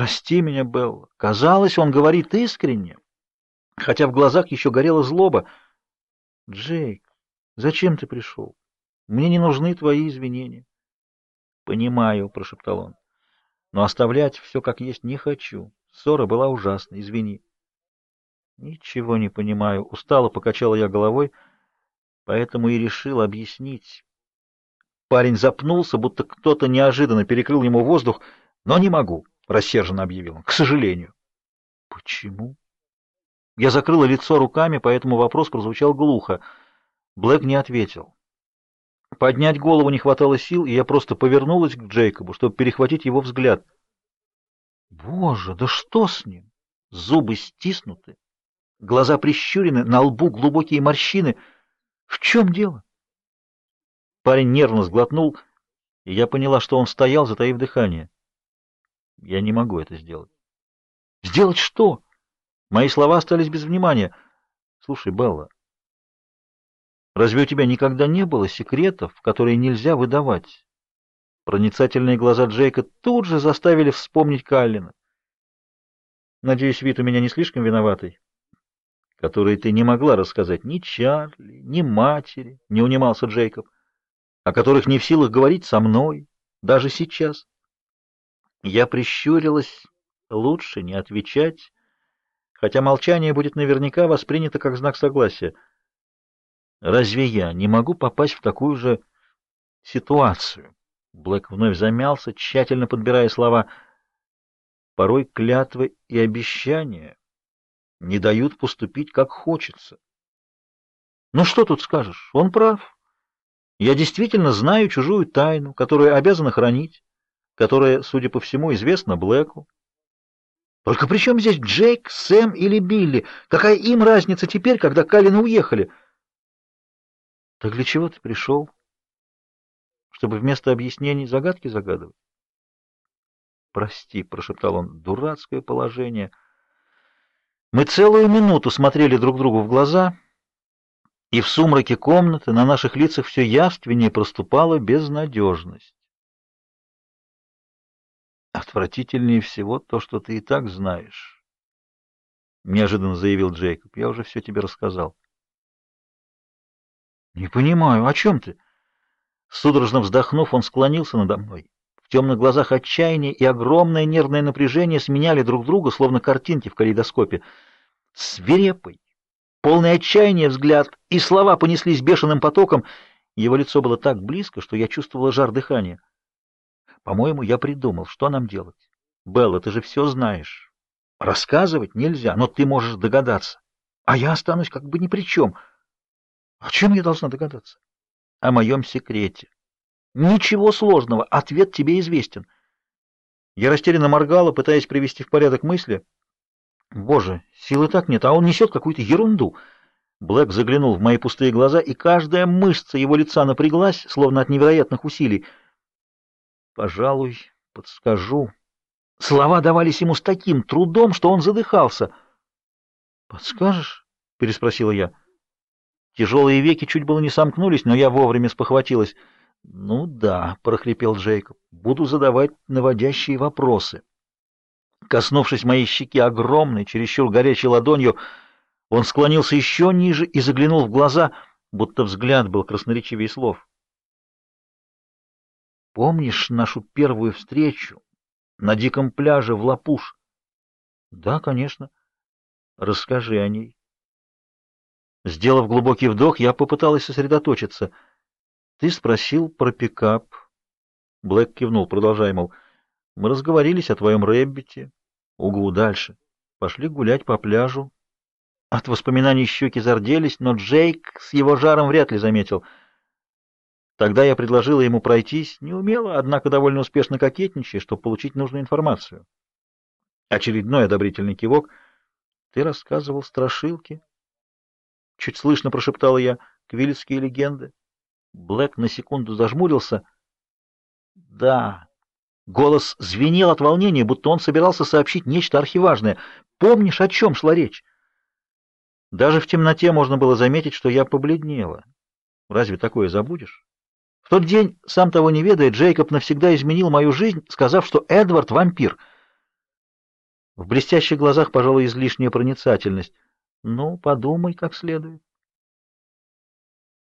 Прости меня, Белла. Казалось, он говорит искренне, хотя в глазах еще горела злоба. Джейк, зачем ты пришел? Мне не нужны твои извинения. Понимаю, прошептал он. Но оставлять все как есть не хочу. Ссора была ужасна, извини. Ничего не понимаю, устало покачала я головой, поэтому и решил объяснить. Парень запнулся, будто кто-то неожиданно перекрыл ему воздух, но не могу, рассерженно объявил он. К сожалению. Почему? Я закрыла лицо руками, поэтому вопрос прозвучал глухо. Блэк не ответил. Поднять голову не хватало сил, и я просто повернулась к Джейкобу, чтобы перехватить его взгляд. Боже, да что с ним? Зубы стиснуты, глаза прищурены, на лбу глубокие морщины. В чем дело? Парень нервно сглотнул, и я поняла, что он стоял, затаив дыхание. Я не могу это сделать. Сделать что? Мои слова остались без внимания. Слушай, Белла, разве у тебя никогда не было секретов, которые нельзя выдавать? Проницательные глаза Джейка тут же заставили вспомнить Каллина. Надеюсь, вид у меня не слишком виноватый, который ты не могла рассказать ни Чарли, ни матери, не унимался Джейкоб о которых не в силах говорить со мной, даже сейчас. Я прищурилась, лучше не отвечать, хотя молчание будет наверняка воспринято как знак согласия. Разве я не могу попасть в такую же ситуацию? Блэк вновь замялся, тщательно подбирая слова. Порой клятвы и обещания не дают поступить как хочется. Ну что тут скажешь? Он прав. Я действительно знаю чужую тайну, которую обязана хранить, которая, судя по всему, известна Блэку. Только при чем здесь Джейк, Сэм или Билли? Какая им разница теперь, когда Калины уехали? Так для чего ты пришел? Чтобы вместо объяснений загадки загадывать? Прости, прошептал он, дурацкое положение. Мы целую минуту смотрели друг другу в глаза и в сумраке комнаты на наших лицах все явственнее проступала безнадежность. Отвратительнее всего то, что ты и так знаешь, неожиданно заявил Джейкоб. Я уже все тебе рассказал. Не понимаю, о чем ты? Судорожно вздохнув, он склонился надо мной. В темных глазах отчаяние и огромное нервное напряжение сменяли друг друга, словно картинки в калейдоскопе. Свирепый, Полный отчаяния взгляд, и слова понеслись бешеным потоком. Его лицо было так близко, что я чувствовала жар дыхания. По-моему, я придумал, что нам делать. Белла, ты же все знаешь. Рассказывать нельзя, но ты можешь догадаться. А я останусь как бы ни при чем. О чем я должна догадаться? О моем секрете. Ничего сложного, ответ тебе известен. Я растерянно моргала, пытаясь привести в порядок мысли. Боже, силы так нет, а он несет какую-то ерунду. Блэк заглянул в мои пустые глаза, и каждая мышца его лица напряглась, словно от невероятных усилий. Пожалуй, подскажу. Слова давались ему с таким трудом, что он задыхался. Подскажешь? переспросила я. Тяжелые веки чуть было не сомкнулись, но я вовремя спохватилась. Ну да, прохрипел Джейкоб. Буду задавать наводящие вопросы. Коснувшись моей щеки огромной, чересчур горячей ладонью, он склонился еще ниже и заглянул в глаза, будто взгляд был красноречивее слов. Помнишь нашу первую встречу на диком пляже в Лапуш? Да, конечно. Расскажи о ней. Сделав глубокий вдох, я попыталась сосредоточиться. Ты спросил про пикап. Блэк кивнул, продолжая, мол, мы разговорились о твоем рэббите, Угу, дальше. Пошли гулять по пляжу. От воспоминаний щеки зарделись, но Джейк с его жаром вряд ли заметил. Тогда я предложила ему пройтись, не умело, однако довольно успешно кокетничая, чтобы получить нужную информацию. Очередной одобрительный кивок. Ты рассказывал страшилки? Чуть слышно прошептала я. Квилецкие легенды. Блэк на секунду зажмурился. Да, Голос звенел от волнения, будто он собирался сообщить нечто архиважное. Помнишь, о чем шла речь? Даже в темноте можно было заметить, что я побледнела. Разве такое забудешь? Тот день, сам того не ведая, Джейкоб навсегда изменил мою жизнь, сказав, что Эдвард вампир. В блестящих глазах, пожалуй, излишняя проницательность. Ну, подумай как следует.